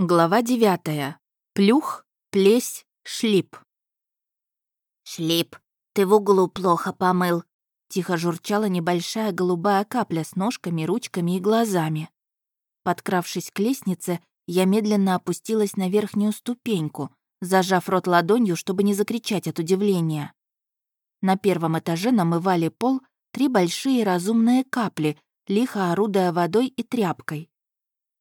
Глава девятая. Плюх, плесь, шлип. «Шлип, ты в углу плохо помыл», — тихо журчала небольшая голубая капля с ножками, ручками и глазами. Подкравшись к лестнице, я медленно опустилась на верхнюю ступеньку, зажав рот ладонью, чтобы не закричать от удивления. На первом этаже намывали пол три большие разумные капли, лихо орудуя водой и тряпкой.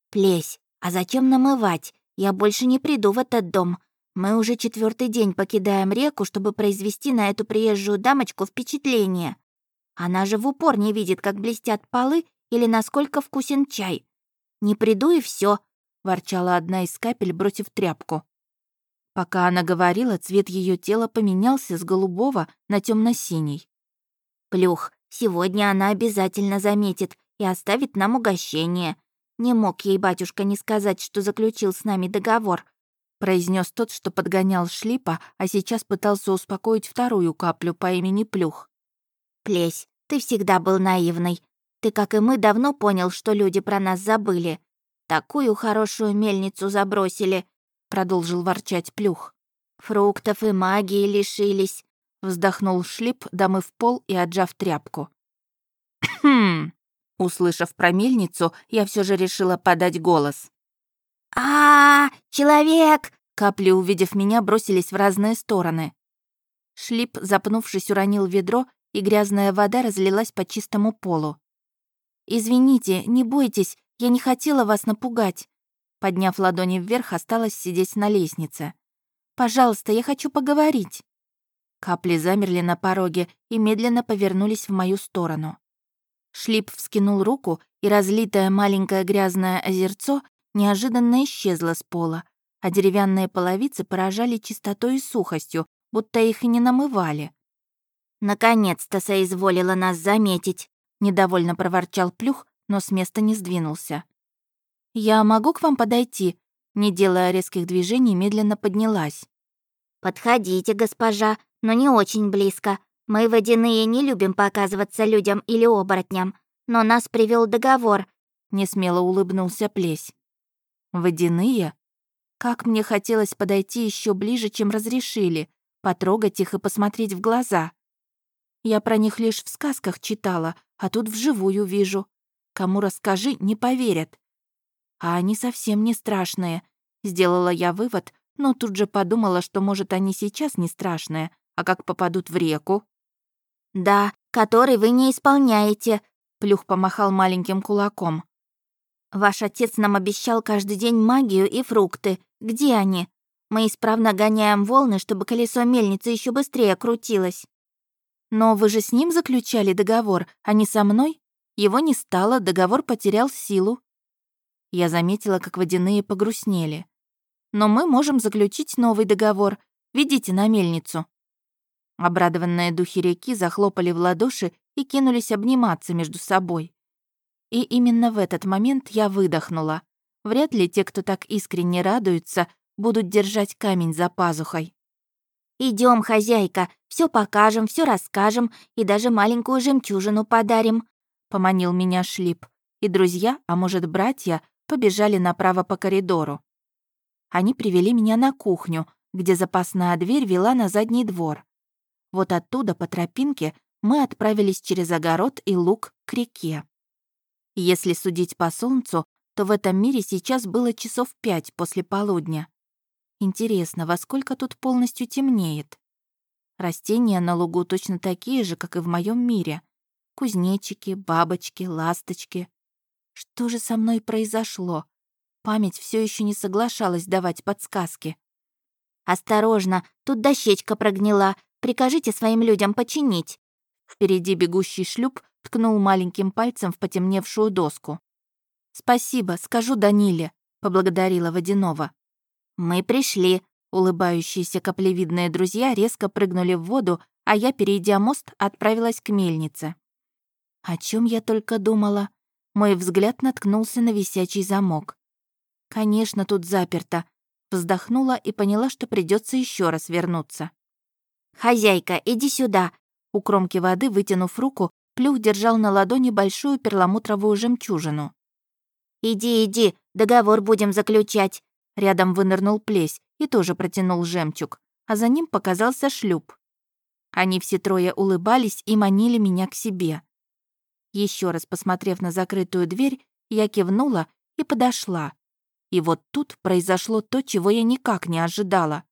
«Плесь, а зачем намывать? Я больше не приду в этот дом. Мы уже четвертый день покидаем реку, чтобы произвести на эту приезжую дамочку впечатление. Она же в упор не видит, как блестят полы или насколько вкусен чай. Не приду и все, ворчала одна из капель, бросив тряпку. Пока она говорила, цвет ее тела поменялся с голубого на темно синий Плюх, сегодня она обязательно заметит и оставит нам угощение. Не мог ей батюшка не сказать, что заключил с нами договор», произнес тот, что подгонял шлипа, а сейчас пытался успокоить вторую каплю по имени Плюх. «Плесь, ты всегда был наивный. Ты, как и мы, давно понял, что люди про нас забыли. Такую хорошую мельницу забросили», продолжил ворчать Плюх. «Фруктов и магии лишились», вздохнул шлип, домыв пол и отжав тряпку. «Хм, Услышав про мельницу, я все же решила подать голос. а, -а, -а Человек!» Капли, увидев меня, бросились в разные стороны. Шлип, запнувшись, уронил ведро, и грязная вода разлилась по чистому полу. «Извините, не бойтесь, я не хотела вас напугать». Подняв ладони вверх, осталось сидеть на лестнице. «Пожалуйста, я хочу поговорить». Капли замерли на пороге и медленно повернулись в мою сторону. Шлип вскинул руку, и разлитое маленькое грязное озерцо неожиданно исчезло с пола, а деревянные половицы поражали чистотой и сухостью, будто их и не намывали. «Наконец-то соизволила нас заметить», — недовольно проворчал Плюх, но с места не сдвинулся. «Я могу к вам подойти?» Не делая резких движений, медленно поднялась. «Подходите, госпожа, но не очень близко. Мы, водяные, не любим показываться людям или оборотням, но нас привел договор», — несмело улыбнулся Плесь. «Водяные? Как мне хотелось подойти еще ближе, чем разрешили, потрогать их и посмотреть в глаза. Я про них лишь в сказках читала, а тут вживую вижу. Кому расскажи, не поверят. А они совсем не страшные. Сделала я вывод, но тут же подумала, что, может, они сейчас не страшные, а как попадут в реку? «Да, который вы не исполняете», — Плюх помахал маленьким кулаком. «Ваш отец нам обещал каждый день магию и фрукты. Где они? Мы исправно гоняем волны, чтобы колесо мельницы еще быстрее крутилось». «Но вы же с ним заключали договор, а не со мной? Его не стало, договор потерял силу». Я заметила, как водяные погрустнели. «Но мы можем заключить новый договор. Ведите на мельницу». Обрадованные духи реки захлопали в ладоши и кинулись обниматься между собой. И именно в этот момент я выдохнула. Вряд ли те, кто так искренне радуются, будут держать камень за пазухой. Идем, хозяйка, все покажем, все расскажем и даже маленькую жемчужину подарим», — поманил меня Шлип. И друзья, а может, братья, побежали направо по коридору. Они привели меня на кухню, где запасная дверь вела на задний двор. Вот оттуда, по тропинке, мы отправились через огород и луг к реке. Если судить по солнцу, то в этом мире сейчас было часов пять после полудня. Интересно, во сколько тут полностью темнеет? Растения на лугу точно такие же, как и в моем мире. Кузнечики, бабочки, ласточки. Что же со мной произошло? Память все еще не соглашалась давать подсказки. «Осторожно, тут дощечка прогнила, Прикажите своим людям починить». Впереди бегущий шлюп ткнул маленьким пальцем в потемневшую доску. «Спасибо, скажу Даниле», — поблагодарила Водянова. «Мы пришли», — улыбающиеся каплевидные друзья резко прыгнули в воду, а я, перейдя мост, отправилась к мельнице. О чем я только думала. Мой взгляд наткнулся на висячий замок. Конечно, тут заперто. Вздохнула и поняла, что придется еще раз вернуться. «Хозяйка, иди сюда!» У кромки воды, вытянув руку, Плюх держал на ладони большую перламутровую жемчужину. «Иди, иди, договор будем заключать!» Рядом вынырнул плесь и тоже протянул жемчуг, а за ним показался шлюп. Они все трое улыбались и манили меня к себе. Еще раз посмотрев на закрытую дверь, я кивнула и подошла. И вот тут произошло то, чего я никак не ожидала.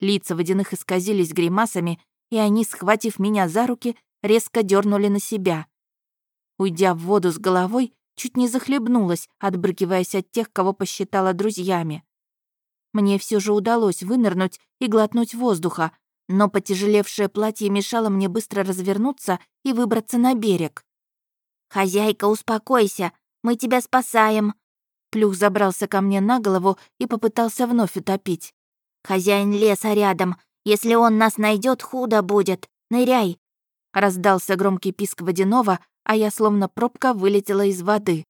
Лица водяных исказились гримасами, и они, схватив меня за руки, резко дернули на себя. Уйдя в воду с головой, чуть не захлебнулась, отбрыкиваясь от тех, кого посчитала друзьями. Мне все же удалось вынырнуть и глотнуть воздуха, но потяжелевшее платье мешало мне быстро развернуться и выбраться на берег. «Хозяйка, успокойся, мы тебя спасаем!» Плюх забрался ко мне на голову и попытался вновь утопить. «Хозяин леса рядом. Если он нас найдет, худо будет. Ныряй!» Раздался громкий писк водяного, а я словно пробка вылетела из воды.